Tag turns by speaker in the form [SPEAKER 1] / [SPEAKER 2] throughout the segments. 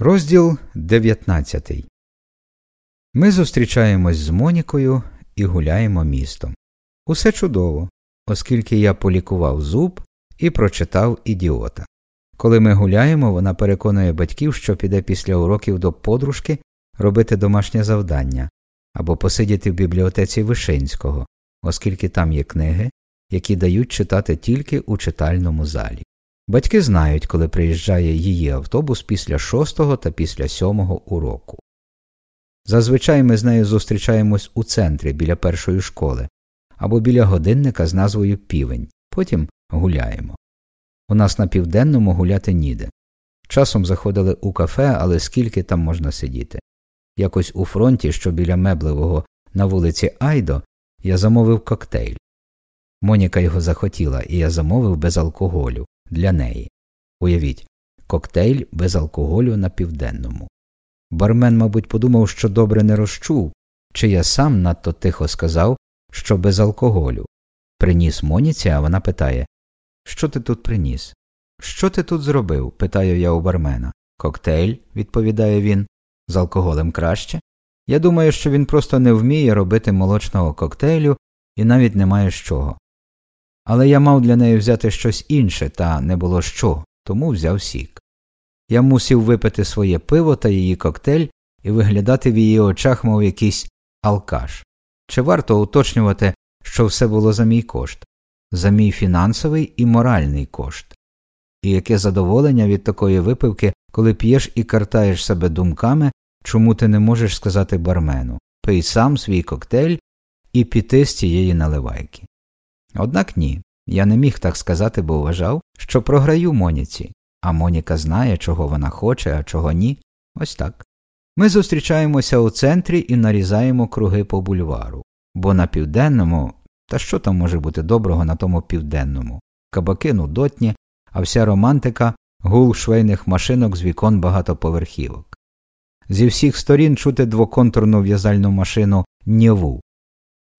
[SPEAKER 1] Розділ 19 Ми зустрічаємось з Монікою і гуляємо містом. Усе чудово, оскільки я полікував зуб і прочитав ідіота. Коли ми гуляємо, вона переконує батьків, що піде після уроків до подружки робити домашнє завдання або посидіти в бібліотеці Вишинського, оскільки там є книги, які дають читати тільки у читальному залі. Батьки знають, коли приїжджає її автобус після шостого та після сьомого уроку. Зазвичай ми з нею зустрічаємось у центрі біля першої школи або біля годинника з назвою Півень, потім гуляємо. У нас на південному гуляти ніде. Часом заходили у кафе, але скільки там можна сидіти. Якось у фронті, що біля меблевого на вулиці Айдо, я замовив коктейль. Моніка його захотіла, і я замовив без алкоголю для неї. Уявіть, коктейль без алкоголю на південному. Бармен, мабуть, подумав, що добре не розчув, чи я сам надто тихо сказав, що без алкоголю. Приніс Моніці, а вона питає Що ти тут приніс? Що ти тут зробив? питаю я у бармена. Коктейль, відповідає він, з алкоголем краще. Я думаю, що він просто не вміє робити молочного коктейлю і навіть не має з чого. Але я мав для неї взяти щось інше, та не було що, тому взяв сік. Я мусив випити своє пиво та її коктейль і виглядати в її очах, мов якийсь алкаш. Чи варто уточнювати, що все було за мій кошт, за мій фінансовий і моральний кошт? І яке задоволення від такої випивки, коли п'єш і картаєш себе думками, чому ти не можеш сказати бармену пий сам свій коктейль і піти з цієї наливайки. Однак ні, я не міг так сказати, бо вважав, що програю Моніці, а Моніка знає, чого вона хоче, а чого ні. Ось так. Ми зустрічаємося у центрі і нарізаємо круги по бульвару, бо на південному, та що там може бути доброго на тому південному, кабаки нудотні, а вся романтика гул швейних машинок з вікон багатоповерхівок. Зі всіх сторін чути двоконтурну в'язальну машину Нєву,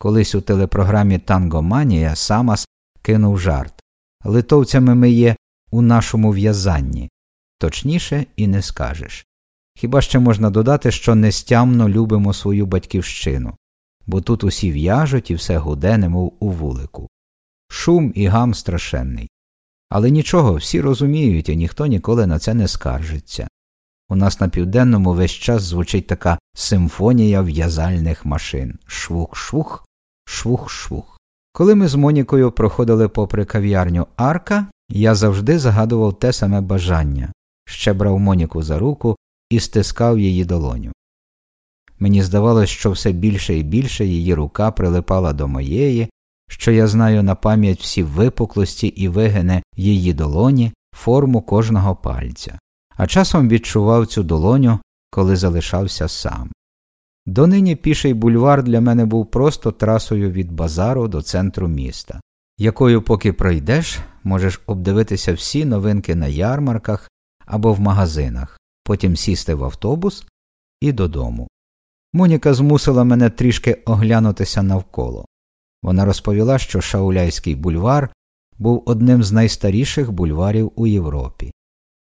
[SPEAKER 1] Колись у телепрограмі Тангоманія Самас кинув жарт Литовцями ми є у нашому в'язанні, точніше і не скажеш. Хіба ще можна додати, що нестямно любимо свою батьківщину, бо тут усі в'яжуть і все гуде, немов у вулику. Шум і гам страшенний. Але нічого, всі розуміють, і ніхто ніколи на це не скаржиться. У нас на південному весь час звучить така симфонія в'язальних машин швух-швух, швух-швух. Коли ми з Монікою проходили попри кав'ярню Арка, я завжди загадував те саме бажання ще брав Моніку за руку і стискав її долоню. Мені здавалось, що все більше і більше її рука прилипала до моєї, що я знаю на пам'ять всі випуклості і вигини її долоні, форму кожного пальця, а часом відчував цю долоню, коли залишався сам. Донині піший бульвар для мене був просто трасою від базару до центру міста, якою, поки пройдеш, можеш обдивитися всі новинки на ярмарках або в магазинах, потім сісти в автобус і додому. Моніка змусила мене трішки оглянутися навколо. Вона розповіла, що Шауляйський бульвар був одним з найстаріших бульварів у Європі.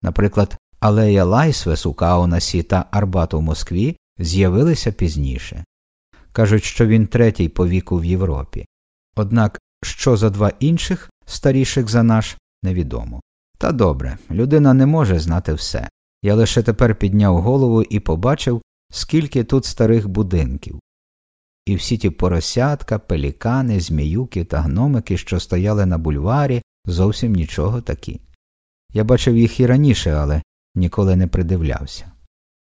[SPEAKER 1] Наприклад, Алея Лайсвес у Каунасі та Арбат у Москві з'явилися пізніше. Кажуть, що він третій по віку в Європі. Однак що за два інших, старіших за наш, невідомо. Та добре, людина не може знати все. Я лише тепер підняв голову і побачив, скільки тут старих будинків. І всі ті поросятка, пелікани, зміюки та гномики, що стояли на бульварі, зовсім нічого такі. Я бачив їх і раніше, але ніколи не придивлявся.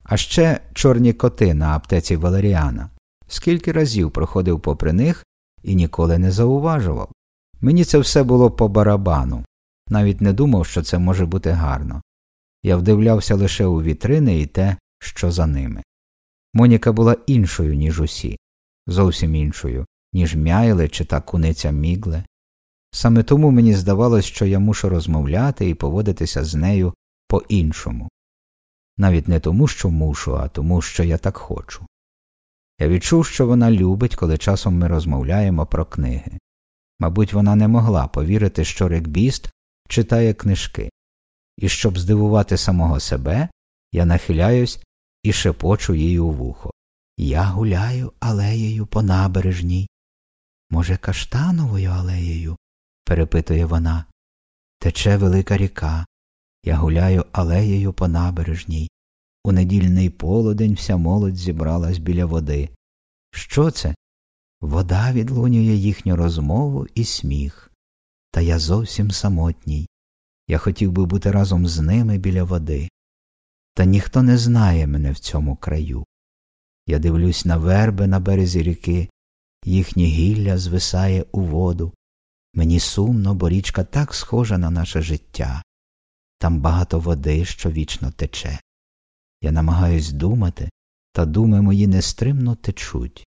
[SPEAKER 1] А ще чорні коти на аптеці Валеріана. Скільки разів проходив попри них і ніколи не зауважував. Мені це все було по барабану, навіть не думав, що це може бути гарно. Я вдивлявся лише у вітрини і те, що за ними. Моніка була іншою, ніж усі, зовсім іншою, ніж Мяйле чи та куниця мігле. Саме тому мені здавалось, що я мушу розмовляти і поводитися з нею по іншому навіть не тому, що мушу, а тому, що я так хочу. Я відчув, що вона любить, коли часом ми розмовляємо про книги. Мабуть, вона не могла повірити, що рекбіст читає книжки, і щоб здивувати самого себе, Я нахиляюсь і шепочу їй у вухо. Я гуляю алеєю по набережній. Може, каштановою алеєю? перепитує вона. Тече велика ріка. Я гуляю алеєю по набережній. У недільний полудень вся молодь зібралась біля води. Що це? Вода відлунює їхню розмову і сміх. Та я зовсім самотній. Я хотів би бути разом з ними біля води. Та ніхто не знає мене в цьому краю. Я дивлюсь на верби на березі ріки, їхнє гілля звисає у воду. Мені сумно, бо річка так схожа на наше життя. Там багато води, що вічно тече. Я намагаюсь думати, та думи мої нестримно течуть.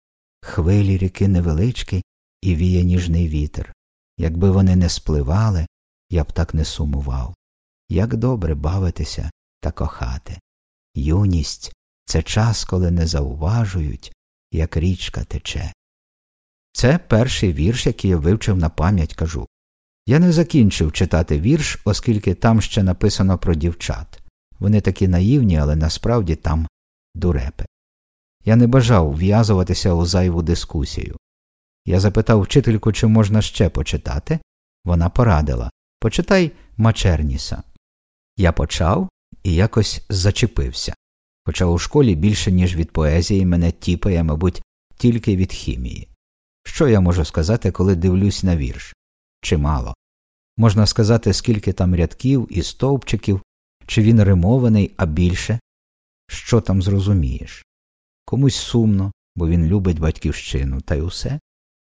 [SPEAKER 1] Хвилі ріки невеличкі і віє ніжний вітер. Якби вони не спливали, я б так не сумував. Як добре бавитися та кохати. Юність це час, коли не зауважують, як річка тече. Це перший вірш, який я вивчив на пам'ять кажу. Я не закінчив читати вірш, оскільки там ще написано про дівчат. Вони такі наївні, але насправді там дурепи. Я не бажав в'язуватися у зайву дискусію. Я запитав вчительку, чи можна ще почитати. Вона порадила почитай Мачерніса. Я почав і якось зачепився. Хоча у школі більше, ніж від поезії, мене тіпає, мабуть, тільки від хімії. Що я можу сказати, коли дивлюсь на вірш? Чимало. Можна сказати, скільки там рядків і стовпчиків, чи він римований, а більше, що там зрозумієш. Комусь сумно, бо він любить батьківщину, та й усе.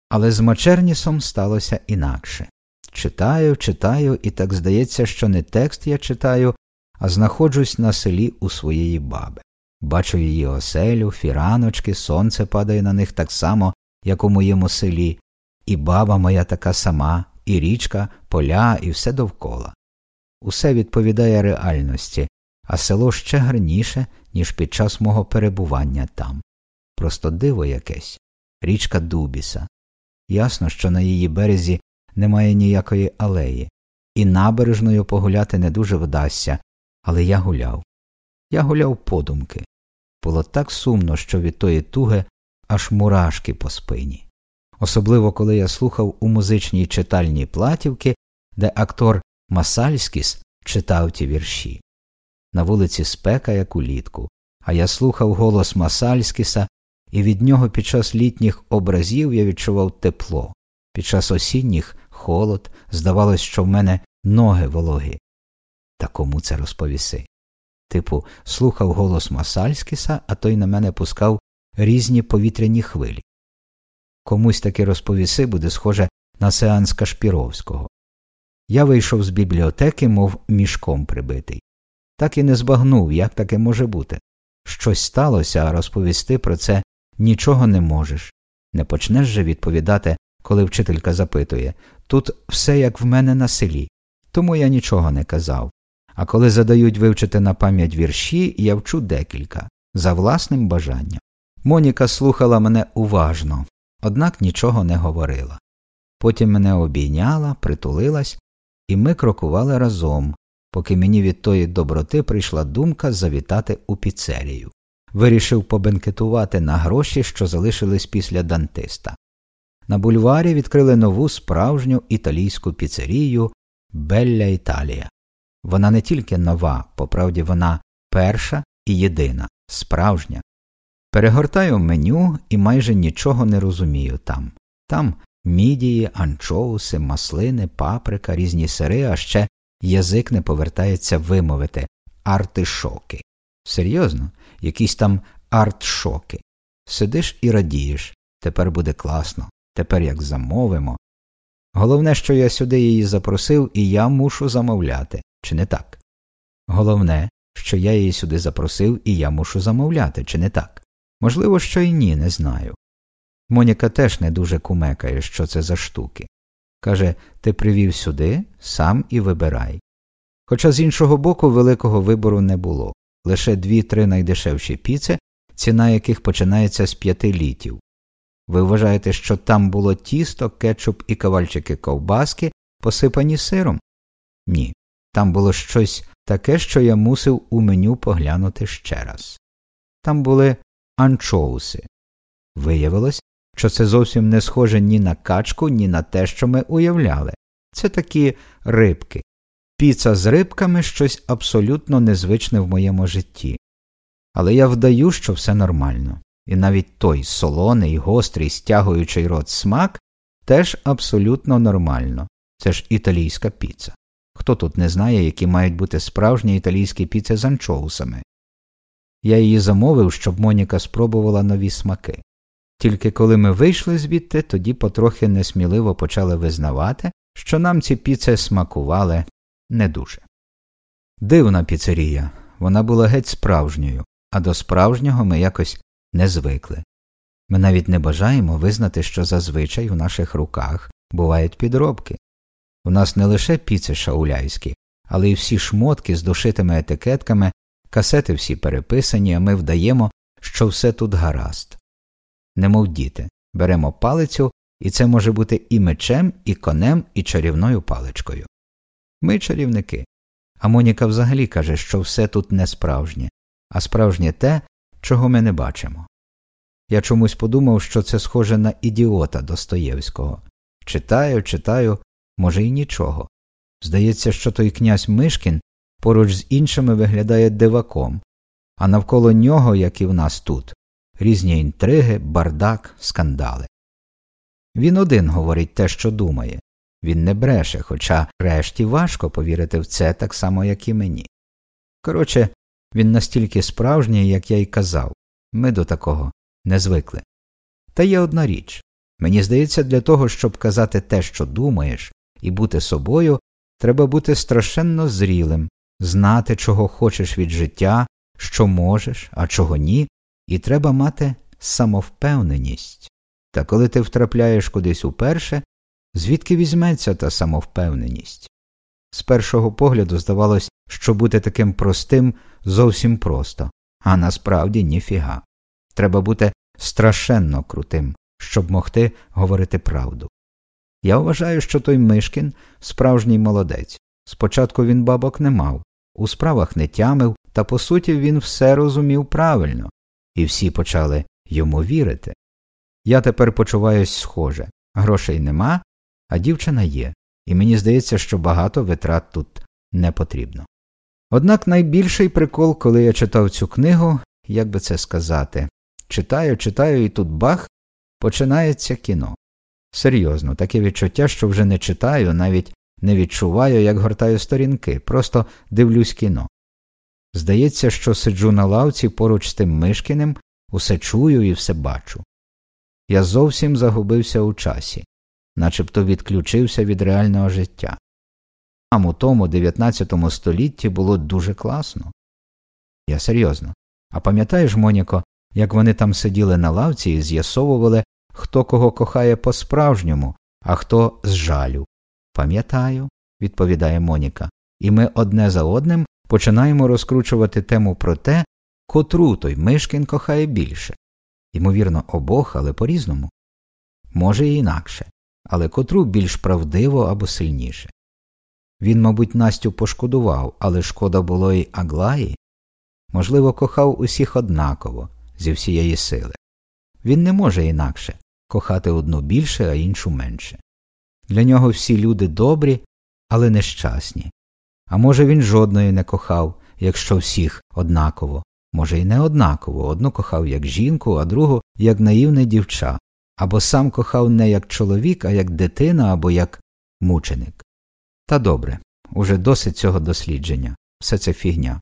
[SPEAKER 1] Але з Мачернісом сталося інакше. Читаю, читаю, і так здається, що не текст я читаю, а знаходжусь на селі у своєї баби. Бачу її оселю, фіраночки, сонце падає на них так само, як у моєму селі, і баба моя така сама, і річка, поля, і все довкола. Усе відповідає реальності, а село ще гарніше, ніж під час мого перебування там. Просто диво якесь річка Дубіса. Ясно, що на її березі немає ніякої алеї, і набережною погуляти не дуже вдасться, але я гуляв. Я гуляв подумки. Було так сумно, що від тої туги аж мурашки по спині. Особливо коли я слухав у музичній читальні платівки, де актор Масальськіс читав ті вірші. На вулиці спека, як улітку, а я слухав голос Масальськіса, і від нього під час літніх образів я відчував тепло, під час осінніх холод, здавалось, що в мене ноги вологі. Та кому це розповіси? Типу, слухав голос Масальськіса, а той на мене пускав різні повітряні хвилі. Комусь таки розповіси буде схоже на сеанс Кашпіровського. Я вийшов з бібліотеки, мов мішком прибитий. Так і не збагнув, як таке може бути. Щось сталося, а розповісти про це нічого не можеш. Не почнеш же відповідати, коли вчителька запитує тут все як в мене на селі, тому я нічого не казав. А коли задають вивчити на пам'ять вірші, я вчу декілька за власним бажанням. Моніка слухала мене уважно, однак нічого не говорила. Потім мене обійняла, притулилась, і ми крокували разом, поки мені від тої доброти прийшла думка завітати у піцерію. Вирішив побенкетувати на гроші, що залишились після дантиста. На бульварі відкрили нову справжню італійську піцерію Белля Італія. Вона не тільки нова, по правді вона перша і єдина, справжня. Перегортаю меню і майже нічого не розумію там. Там мідії, анчоуси, маслини, паприка, різні сири, а ще язик не повертається вимовити артишоки. Серйозно, якісь там артшоки. Сидиш і радієш. Тепер буде класно, тепер як замовимо. Головне, що я сюди її запросив, і я мушу замовляти, чи не так? Головне, що я її сюди запросив, і я мушу замовляти, чи не так? Можливо, що і ні, не знаю. Моніка теж не дуже кумекає, що це за штуки. Каже ти привів сюди, сам і вибирай. Хоча з іншого боку великого вибору не було лише дві-три найдешевші піци, ціна яких починається з п'яти літів. Ви вважаєте, що там було тісто, кетчуп і кавальчики ковбаски, посипані сиром? Ні. Там було щось таке, що я мусив у меню поглянути ще раз. Там були анчоуси. Виявилось, що це зовсім не схоже ні на качку, ні на те, що ми уявляли. Це такі рибки. Піца з рибками щось абсолютно незвичне в моєму житті. Але я вдаю, що все нормально, і навіть той солоний, гострий, стягуючий рот смак теж абсолютно нормально. Це ж італійська піца. Хто тут не знає, які мають бути справжні італійські піци з анчоусами? Я її замовив, щоб Моніка спробувала нові смаки. Тільки коли ми вийшли звідти, тоді потрохи несміливо почали визнавати, що нам ці піци смакували не дуже. Дивна піцерія, вона була геть справжньою, а до справжнього ми якось не звикли. Ми навіть не бажаємо визнати, що зазвичай у наших руках бувають підробки. У нас не лише піци шауляйські, але й всі шмотки з дошитими етикетками, касети всі переписані, а ми вдаємо, що все тут гаразд. Немов діти, беремо палицю, і це може бути і мечем, і конем, і чарівною паличкою. Ми чарівники. А Моніка взагалі каже, що все тут не справжнє, а справжнє те, чого ми не бачимо. Я чомусь подумав, що це схоже на ідіота Достоєвського. Читаю, читаю, може, і нічого. Здається, що той князь Мишкін поруч з іншими виглядає диваком, а навколо нього, як і в нас тут, різні інтриги, бардак, скандали. Він один говорить те, що думає, він не бреше, хоча решті важко повірити в це так само, як і мені. Коротше, він настільки справжній, як я й казав, ми до такого не звикли. Та є одна річ мені здається, для того, щоб казати те, що думаєш, і бути собою, треба бути страшенно зрілим, знати, чого хочеш від життя, що можеш, а чого ні, і треба мати самовпевненість. Та коли ти втрапляєш кудись уперше, звідки візьметься та самовпевненість? З першого погляду здавалось, що бути таким простим зовсім просто, а насправді ніфіга. Треба бути страшенно крутим, щоб могти говорити правду. Я вважаю, що той Мишкін справжній молодець. Спочатку він бабок не мав, у справах не тямив, та по суті він все розумів правильно, і всі почали йому вірити. Я тепер почуваюсь схоже грошей нема, а дівчина є, і мені здається, що багато витрат тут не потрібно. Однак найбільший прикол, коли я читав цю книгу, як би це сказати, читаю, читаю, і тут бах, починається кіно. Серйозно, таке відчуття, що вже не читаю, навіть не відчуваю, як гортаю сторінки, просто дивлюсь кіно. Здається, що сиджу на лавці поруч з тим Мишкіним, усе чую і все бачу. Я зовсім загубився у часі, начебто відключився від реального життя. Там у тому 19 столітті було дуже класно. Я серйозно. А пам'ятаєш, Моніко, як вони там сиділи на лавці і з'ясовували, хто кого кохає по справжньому, а хто з жалю? Пам'ятаю, відповідає Моніка, і ми одне за одним починаємо розкручувати тему про те, котру той Мишкін кохає більше. Ймовірно, обох, але по різному. Може, і інакше, але котру більш правдиво або сильніше. Він, мабуть, Настю пошкодував, але шкода було й Аглаї. Можливо, кохав усіх однаково, зі всієї сили. Він не може інакше кохати одну більше, а іншу менше. Для нього всі люди добрі, але нещасні. А може, він жодної не кохав, якщо всіх однаково, може, й не однаково, одну кохав як жінку, а другу як наївне дівча, або сам кохав не як чоловік, а як дитина, або як мученик. Та добре, уже досить цього дослідження, все це фігня.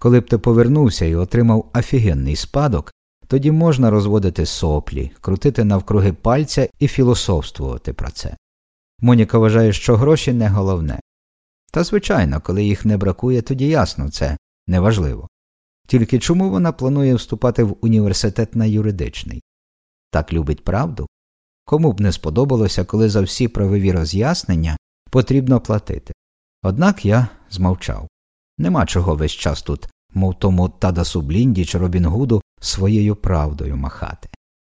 [SPEAKER 1] Коли б ти повернувся і отримав офігенний спадок, тоді можна розводити соплі, крутити навкруги пальця і філософствувати про це. Моніка вважає, що гроші не головне. Та, звичайно, коли їх не бракує, тоді ясно це неважливо. Тільки чому вона планує вступати в університет на юридичний? Так любить правду? Кому б не сподобалося, коли за всі правові роз'яснення потрібно платити. Однак я змовчав. Нема чого весь час тут, мов тому Тадасу Блінді чи Робінгуду, своєю правдою махати.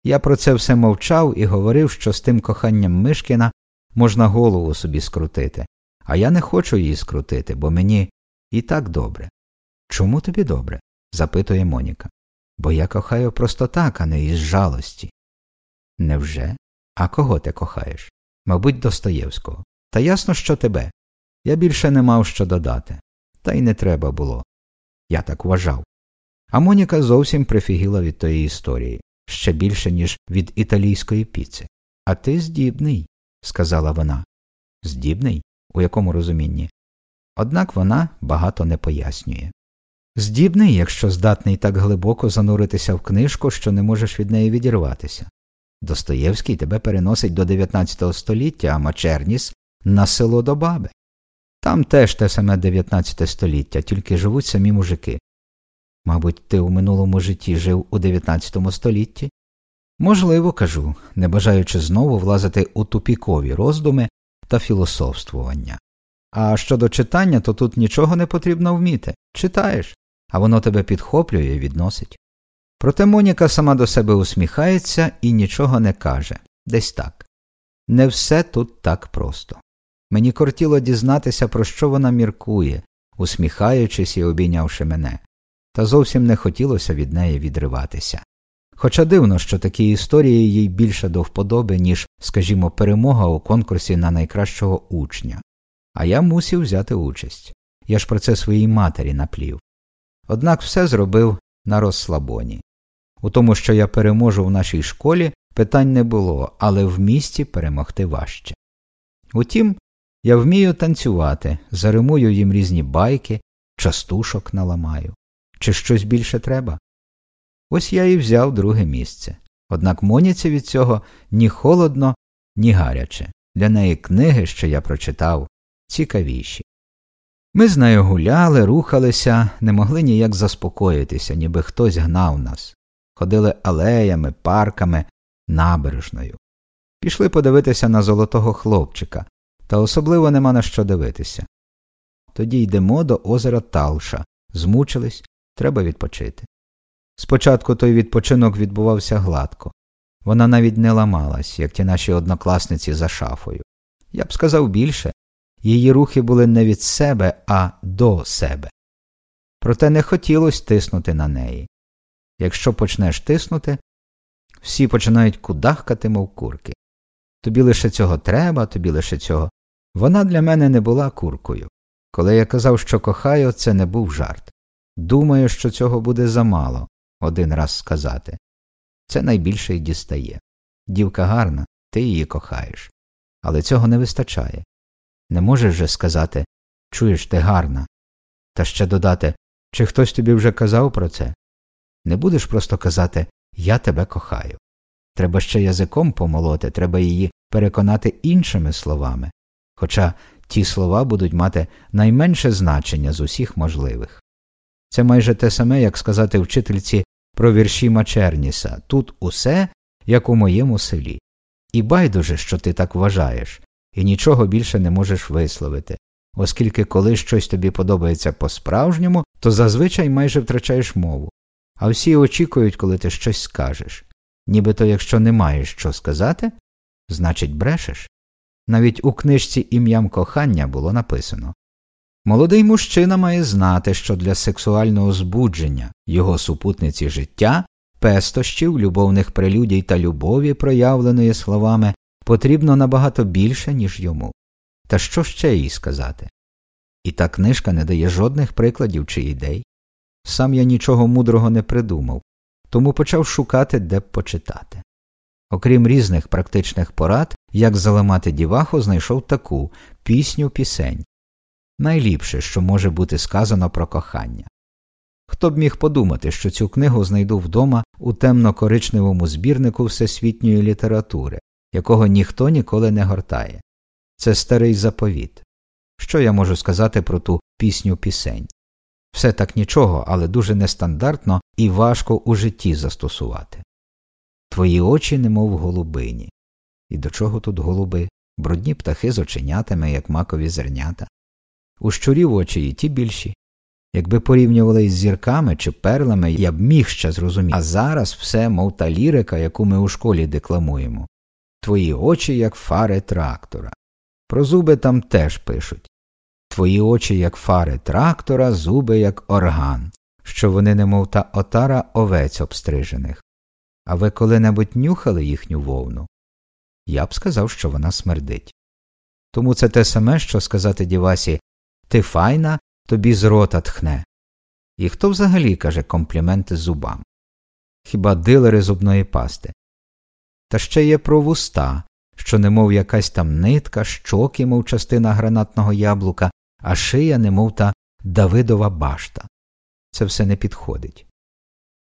[SPEAKER 1] Я про це все мовчав і говорив, що з тим коханням Мишкіна можна голову собі скрутити, а я не хочу її скрутити, бо мені і так добре. Чому тобі добре? запитує Моніка. Бо я кохаю просто так, а не із жалості. Невже? А кого ти кохаєш? Мабуть, Достоєвського. Та ясно, що тебе. Я більше не мав що додати. Та й не треба було. Я так вважав. А Моніка зовсім прифігіла від тої історії ще більше, ніж від італійської піци. А ти здібний, сказала вона. Здібний? У якому розумінні? Однак вона багато не пояснює. Здібний, якщо здатний так глибоко зануритися в книжку, що не можеш від неї відірватися. Достоєвський тебе переносить до 19 століття, а Мачерніс на село до баби. Там теж те саме 19 століття, тільки живуть самі мужики. Мабуть, ти у минулому житті жив у 19 столітті? Можливо, кажу, не бажаючи знову влазити у тупікові роздуми та філософствування. А щодо читання, то тут нічого не потрібно вміти. Читаєш, а воно тебе підхоплює і відносить. Проте Моніка сама до себе усміхається і нічого не каже десь так. Не все тут так просто. Мені кортіло дізнатися, про що вона міркує, усміхаючись і обійнявши мене, та зовсім не хотілося від неї відриватися. Хоча дивно, що такі історії їй більше до вподоби, ніж, скажімо, перемога у конкурсі на найкращого учня, а я мусів взяти участь. Я ж про це своїй матері наплів. Однак все зробив на розслабоні. У тому, що я переможу в нашій школі, питань не було, але в місті перемогти важче. Утім, я вмію танцювати, заримую їм різні байки, частушок наламаю. Чи щось більше треба? Ось я і взяв друге місце. Однак Моніці від цього ні холодно, ні гаряче. Для неї книги, що я прочитав, цікавіші. Ми з нею гуляли, рухалися, не могли ніяк заспокоїтися, ніби хтось гнав нас, ходили алеями, парками, набережною. Пішли подивитися на золотого хлопчика, та особливо нема на що дивитися. Тоді йдемо до озера Талша, змучились, треба відпочити. Спочатку той відпочинок відбувався гладко, вона навіть не ламалась, як ті наші однокласниці за шафою. Я б сказав більше її рухи були не від себе, а до себе. Проте не хотілося тиснути на неї. Якщо почнеш тиснути, всі починають кудахкати, мов курки. Тобі лише цього треба, тобі лише цього. Вона для мене не була куркою. Коли я казав, що кохаю, це не був жарт. Думаю, що цього буде замало один раз сказати. Це найбільше й дістає. Дівка гарна, ти її кохаєш. Але цього не вистачає. Не можеш же сказати чуєш ти гарна, та ще додати чи хтось тобі вже казав про це? Не будеш просто казати Я тебе кохаю. Треба ще язиком помолоти, треба її переконати іншими словами, хоча ті слова будуть мати найменше значення з усіх можливих. Це майже те саме, як сказати вчительці про вірші Мачерніса тут усе, як у моєму селі. І байдуже, що ти так вважаєш, і нічого більше не можеш висловити, оскільки коли щось тобі подобається по справжньому, то зазвичай майже втрачаєш мову, а всі очікують, коли ти щось скажеш. Нібито якщо не маєш що сказати, значить брешеш. Навіть у книжці ім'ям кохання було написано Молодий мужчина має знати, що для сексуального збудження його супутниці життя, пестощів, любовних прелюдій та любові, проявленої словами, потрібно набагато більше, ніж йому. Та що ще їй сказати? І та книжка не дає жодних прикладів чи ідей. Сам я нічого мудрого не придумав, тому почав шукати, де б почитати. Окрім різних практичних порад, як заламати діваху, знайшов таку пісню пісень найліпше, що може бути сказано про кохання. Хто б міг подумати, що цю книгу знайду вдома у темно коричневому збірнику всесвітньої літератури, якого ніхто ніколи не гортає. Це старий заповіт. Що я можу сказати про ту пісню пісень? Все так нічого, але дуже нестандартно і важко у житті застосувати. Твої очі, немов голубині. І до чого тут голуби? Брудні птахи з оченятами, як макові зернята. У щурів очі і ті більші. Якби порівнювали із зірками чи перлами, я б міг ще зрозуміти. А зараз все, мов та лірика, яку ми у школі декламуємо. Твої очі, як фари трактора. Про зуби там теж пишуть твої очі, як фари трактора, зуби, як орган, що вони немов та отара овець обстрижених. А ви коли-небудь нюхали їхню вовну? Я б сказав, що вона смердить. Тому це те саме, що сказати дівасі ти файна, тобі з рота тхне. І хто взагалі каже компліменти зубам? Хіба дилери зубної пасти? Та ще є про вуста, що немов якась там нитка, щоки, мов частина гранатного яблука, а шия, немов та Давидова башта. Це все не підходить.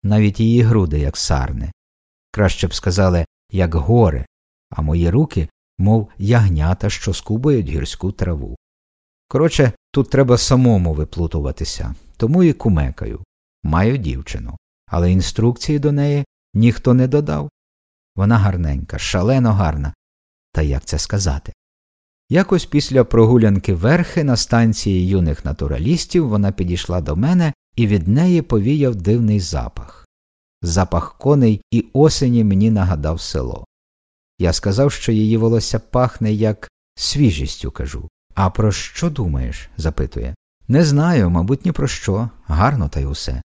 [SPEAKER 1] Навіть її груди, як сарни. Краще б сказали, як гори, а мої руки, мов ягнята, що скубають гірську траву. Коротше, тут треба самому виплутуватися, тому і кумекаю. Маю дівчину, але інструкції до неї ніхто не додав. Вона гарненька, шалено гарна. Та як це сказати? Якось після прогулянки верхи на станції юних натуралістів вона підійшла до мене і від неї повіяв дивний запах. Запах коней і осені мені нагадав село. Я сказав, що її волосся пахне як свіжістю кажу. А про що думаєш? запитує. Не знаю, мабуть, ні про що. Гарно та й усе.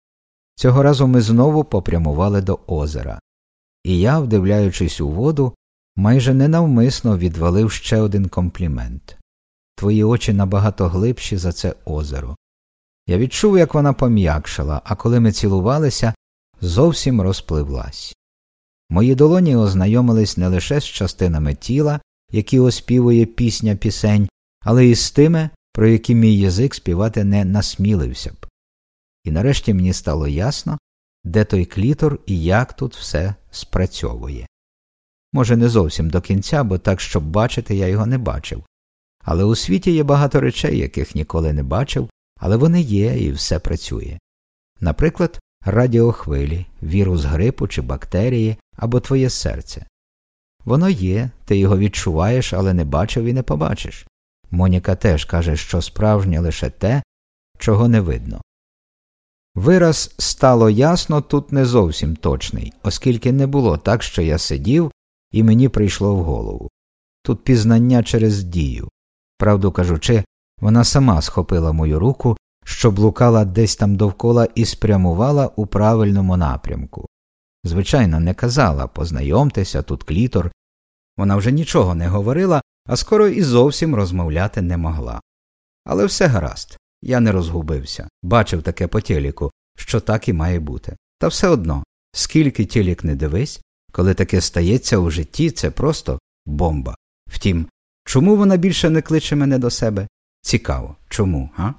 [SPEAKER 1] Цього разу ми знову попрямували до озера, і я, вдивляючись у воду, майже ненавмисно відвалив ще один комплімент Твої очі набагато глибші за це озеро. Я відчув, як вона пом'якшала, а коли ми цілувалися, зовсім розпливлась. Мої долоні ознайомились не лише з частинами тіла, які оспівує пісня пісень, але і з тими, про які мій язик співати не насмілився б. І нарешті мені стало ясно, де той клітор і як тут все спрацьовує. Може, не зовсім до кінця, бо так, щоб бачити, я його не бачив. Але у світі є багато речей, яких ніколи не бачив, але вони є і все працює. Наприклад, радіохвилі, вірус грипу чи бактерії або твоє серце. Воно є, ти його відчуваєш, але не бачив і не побачиш. Моніка теж каже, що справжнє лише те, чого не видно. Вираз стало ясно тут не зовсім точний, оскільки не було так, що я сидів і мені прийшло в голову. Тут пізнання через дію. Правду кажучи, вона сама схопила мою руку, що блукала десь там довкола і спрямувала у правильному напрямку. Звичайно, не казала познайомтеся, тут клітор. Вона вже нічого не говорила, а скоро і зовсім розмовляти не могла. Але все гаразд, я не розгубився, бачив таке по тіліку, що так і має бути. Та все одно, скільки тілік не дивись, коли таке стається у житті, це просто бомба. Втім, чому вона більше не кличе мене до себе? Цікаво, чому, га?